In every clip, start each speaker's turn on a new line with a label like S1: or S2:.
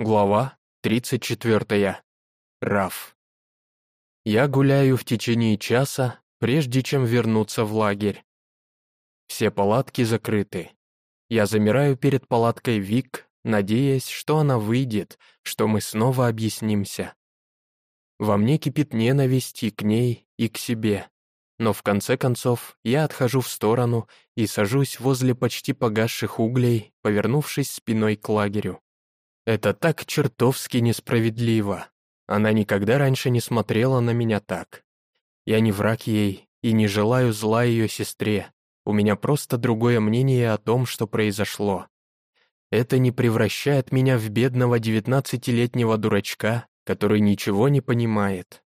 S1: Глава 34. Раф. Я гуляю в течение часа, прежде чем вернуться в лагерь. Все палатки закрыты. Я замираю перед палаткой Вик, надеясь, что она выйдет, что мы снова объяснимся. Во мне кипит ненависть и к ней, и к себе. Но в конце концов я отхожу в сторону и сажусь возле почти погасших углей, повернувшись спиной к лагерю. Это так чертовски несправедливо. Она никогда раньше не смотрела на меня так. Я не враг ей и не желаю зла ее сестре. У меня просто другое мнение о том, что произошло. Это не превращает меня в бедного девятнадцатилетнего дурачка, который ничего не понимает.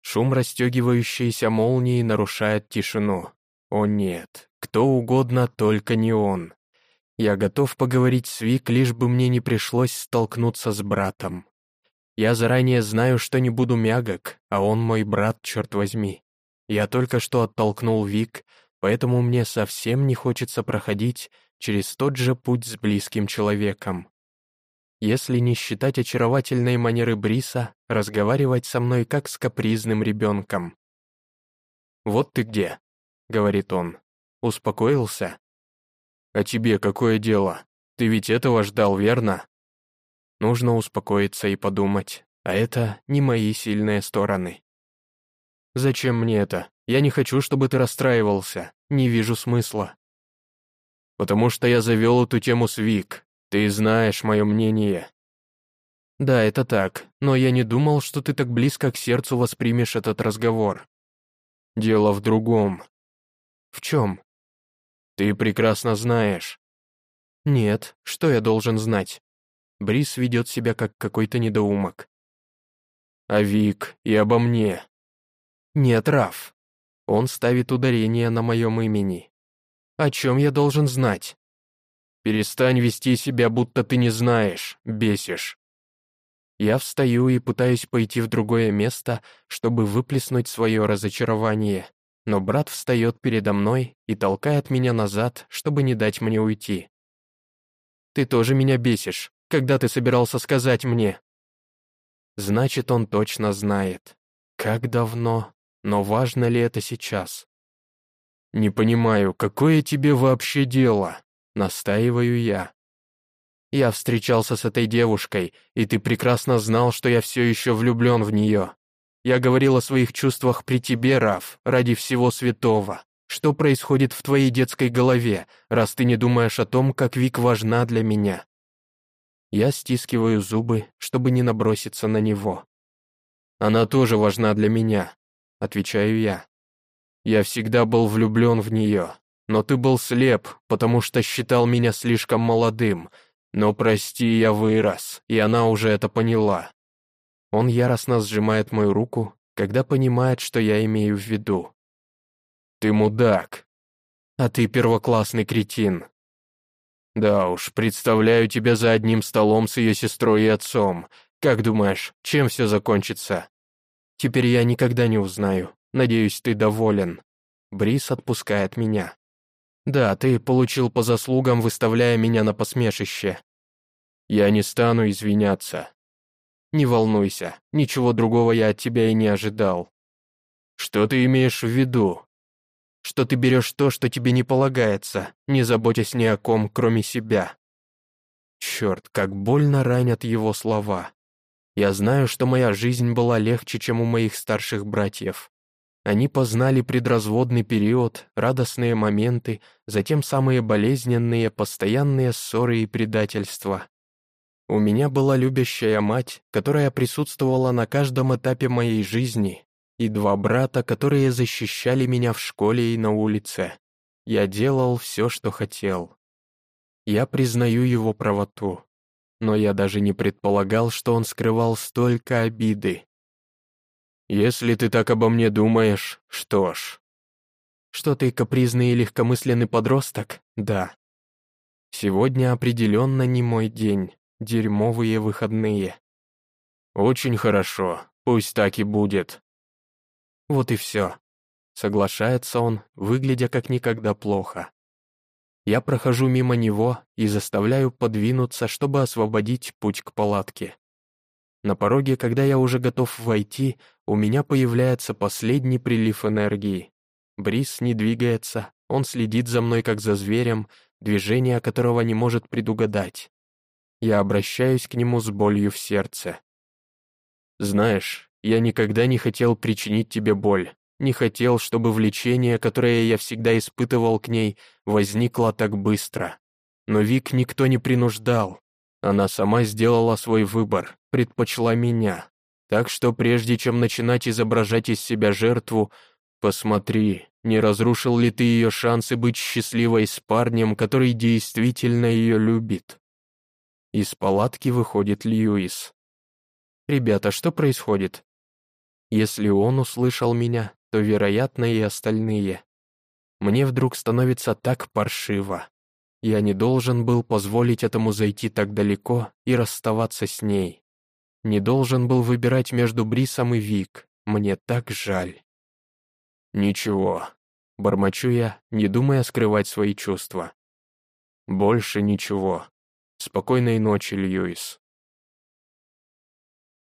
S1: Шум расстегивающейся молнии нарушает тишину. О нет, кто угодно, только не он. Я готов поговорить с Вик, лишь бы мне не пришлось столкнуться с братом. Я заранее знаю, что не буду мягок, а он мой брат, черт возьми. Я только что оттолкнул Вик, поэтому мне совсем не хочется проходить через тот же путь с близким человеком. Если не считать очаровательной манеры Бриса, разговаривать со мной как с капризным ребенком. «Вот ты где», — говорит он. «Успокоился?» «А тебе какое дело? Ты ведь этого ждал, верно?» Нужно успокоиться и подумать, а это не мои сильные стороны. «Зачем мне это? Я не хочу, чтобы ты расстраивался. Не вижу смысла». «Потому что я завел эту тему с Вик. Ты знаешь мое мнение». «Да, это так, но я не думал, что ты так близко к сердцу воспримешь этот разговор». «Дело в другом». «В чем?» Ты прекрасно знаешь. Нет, что я должен знать? Брис ведет себя как какой-то недоумок. А Вик и обо мне. Нет, Раф. Он ставит ударение на моем имени. О чем я должен знать? Перестань вести себя, будто ты не знаешь, бесишь. Я встаю и пытаюсь пойти в другое место, чтобы выплеснуть свое разочарование но брат встает передо мной и толкает меня назад, чтобы не дать мне уйти. «Ты тоже меня бесишь. Когда ты собирался сказать мне?» Значит, он точно знает. Как давно, но важно ли это сейчас? «Не понимаю, какое тебе вообще дело?» Настаиваю я. Я встречался с этой девушкой, и ты прекрасно знал, что я все еще влюблен в нее. Я говорил о своих чувствах при тебе, Раф, ради всего святого. Что происходит в твоей детской голове, раз ты не думаешь о том, как Вик важна для меня?» Я стискиваю зубы, чтобы не наброситься на него. «Она тоже важна для меня», — отвечаю я. «Я всегда был влюблен в нее, но ты был слеп, потому что считал меня слишком молодым. Но прости, я вырос, и она уже это поняла. Он яростно сжимает мою руку, когда понимает, что я имею в виду. «Ты мудак!» «А ты первоклассный кретин!» «Да уж, представляю тебя за одним столом с ее сестрой и отцом. Как думаешь, чем все закончится?» «Теперь я никогда не узнаю. Надеюсь, ты доволен». Брис отпускает меня. «Да, ты получил по заслугам, выставляя меня на посмешище». «Я не стану извиняться. Не волнуйся, ничего другого я от тебя и не ожидал. Что ты имеешь в виду? Что ты берешь то, что тебе не полагается, не заботясь ни о ком, кроме себя. Черт, как больно ранят его слова. Я знаю, что моя жизнь была легче, чем у моих старших братьев. Они познали предразводный период, радостные моменты, затем самые болезненные, постоянные ссоры и предательства. У меня была любящая мать, которая присутствовала на каждом этапе моей жизни, и два брата, которые защищали меня в школе и на улице. Я делал все, что хотел. Я признаю его правоту, но я даже не предполагал, что он скрывал столько обиды. «Если ты так обо мне думаешь, что ж...» «Что ты капризный и легкомысленный подросток? Да. Сегодня определенно не мой день дерьмовые выходные. Очень хорошо, пусть так и будет. Вот и все. Соглашается он, выглядя как никогда плохо. Я прохожу мимо него и заставляю подвинуться, чтобы освободить путь к палатке. На пороге, когда я уже готов войти, у меня появляется последний прилив энергии. Брис не двигается, он следит за мной как за зверем, движение которого не может предугадать. Я обращаюсь к нему с болью в сердце. «Знаешь, я никогда не хотел причинить тебе боль, не хотел, чтобы влечение, которое я всегда испытывал к ней, возникло так быстро. Но Вик никто не принуждал. Она сама сделала свой выбор, предпочла меня. Так что прежде чем начинать изображать из себя жертву, посмотри, не разрушил ли ты ее шансы быть счастливой с парнем, который действительно ее любит. Из палатки выходит Льюис. «Ребята, что происходит?» Если он услышал меня, то, вероятно, и остальные. Мне вдруг становится так паршиво. Я не должен был позволить этому зайти так далеко и расставаться с ней. Не должен был выбирать между Брисом и Вик. Мне так жаль. Ничего. Бормочу я, не думая скрывать свои чувства. Больше ничего. Спокойной ночи, Льюис.